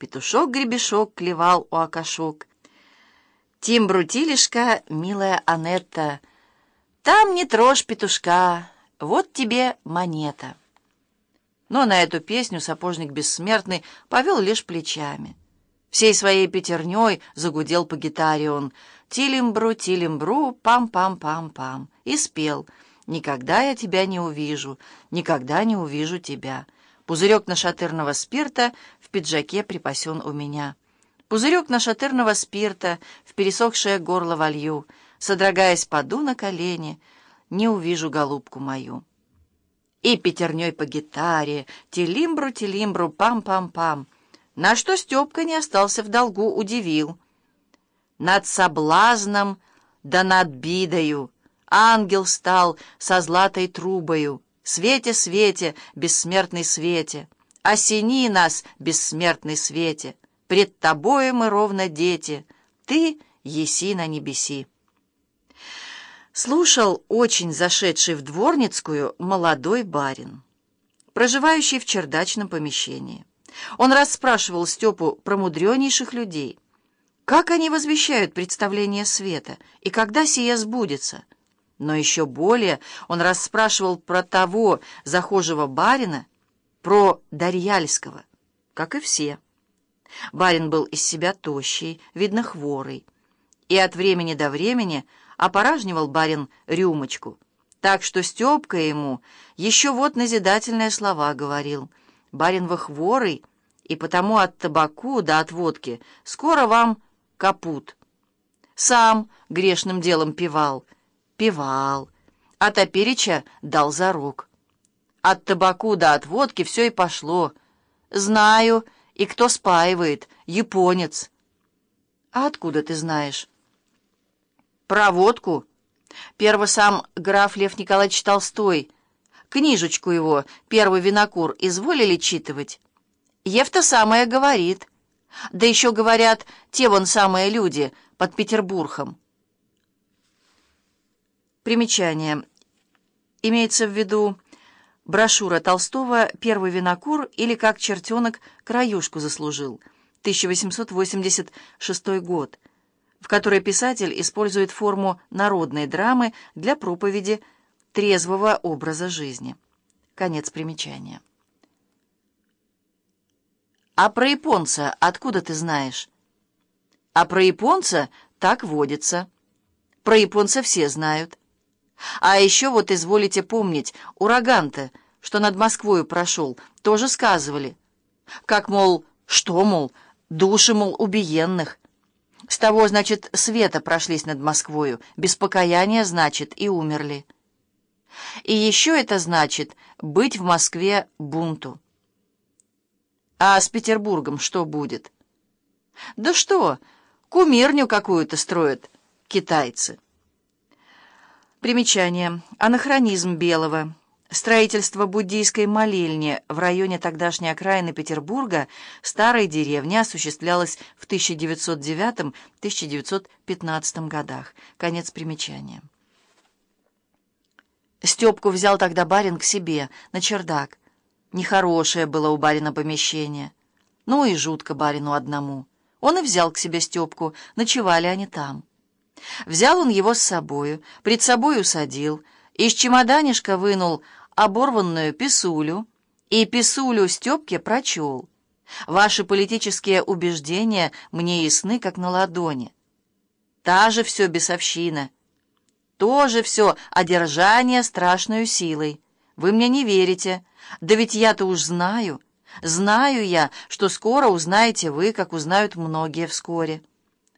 Петушок-гребешок клевал у окошок. Тимбрутилишка, милая Анетта, там не трожь петушка, вот тебе монета. Но на эту песню сапожник бессмертный повел лишь плечами. Всей своей пятерней загудел по гитаре он «Тилимбру, тилимбру, пам-пам-пам-пам» и спел «Никогда я тебя не увижу, никогда не увижу тебя». Пузырек нашатырного спирта в пиджаке припасен у меня. Пузырек нашатырного спирта в пересохшее горло волью, содрогаясь, паду на колени, не увижу голубку мою. И пятерней по гитаре, телимбру, телимбру, пам-пам-пам. На что Степка не остался в долгу, удивил. Над соблазном да над бидою ангел стал со златой трубою, Свете, свете, бессмертный свете, Осени нас, бессмертный свете, Пред тобою мы ровно дети, Ты еси на небеси. Слушал очень зашедший в дворницкую молодой барин, проживающий в чердачном помещении. Он расспрашивал Степу про мудренейших людей. Как они возвещают представление света, и когда сие сбудется — но еще более он расспрашивал про того захожего барина, про Дарьяльского, как и все. Барин был из себя тощий, видно, хворый, и от времени до времени опоражнивал барин рюмочку, так что Степка ему еще вот назидательные слова говорил. «Барин вы хворый, и потому от табаку да от водки скоро вам капут». Сам грешным делом пивал — пивал, а топереча дал зарок. От табаку до от водки все и пошло. Знаю, и кто спаивает, японец. А откуда ты знаешь? Про водку. Перво сам граф Лев Николаевич Толстой. Книжечку его, первый винокур, изволили читывать. Ев-то самое говорит. Да еще говорят, те вон самые люди под Петербургом. Примечание. Имеется в виду брошюра Толстого «Первый винокур» или «Как чертенок краюшку заслужил» 1886 год, в которой писатель использует форму народной драмы для проповеди трезвого образа жизни. Конец примечания. «А про японца откуда ты знаешь?» «А про японца так водится. Про японца все знают». А еще вот изволите помнить, ураган-то, что над Москвою прошел, тоже сказывали. Как, мол, что, мол, души, мол, убиенных. С того, значит, света прошлись над Москвою, без покаяния, значит, и умерли. И еще это значит быть в Москве бунту. А с Петербургом что будет? Да что, кумирню какую-то строят китайцы. Примечание. Анахронизм Белого. Строительство буддийской молельни в районе тогдашней окраины Петербурга, старой деревни, осуществлялось в 1909-1915 годах. Конец примечания. Степку взял тогда барин к себе, на чердак. Нехорошее было у барина помещение. Ну и жутко барину одному. Он и взял к себе Степку, ночевали они там. Взял он его с собою, пред собой усадил, из чемоданишка вынул оборванную писулю, и писулю Степке прочел. Ваши политические убеждения мне ясны, как на ладони. Та же все бесовщина. Тоже все одержание страшной силой. Вы мне не верите. Да ведь я-то уж знаю. Знаю я, что скоро узнаете вы, как узнают многие вскоре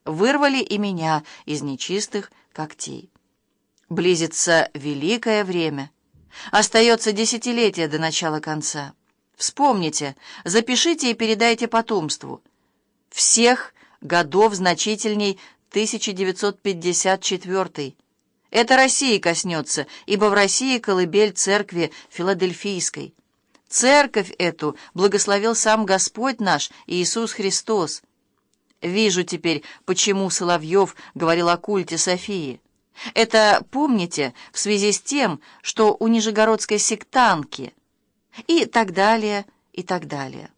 вырвали и меня из нечистых когтей. Близится великое время. Остается десятилетие до начала конца. Вспомните, запишите и передайте потомству. Всех годов значительней 1954 Это России коснется, ибо в России колыбель церкви Филадельфийской. Церковь эту благословил сам Господь наш Иисус Христос. Вижу теперь, почему Соловьев говорил о культе Софии. Это, помните, в связи с тем, что у нижегородской сектанки и так далее, и так далее.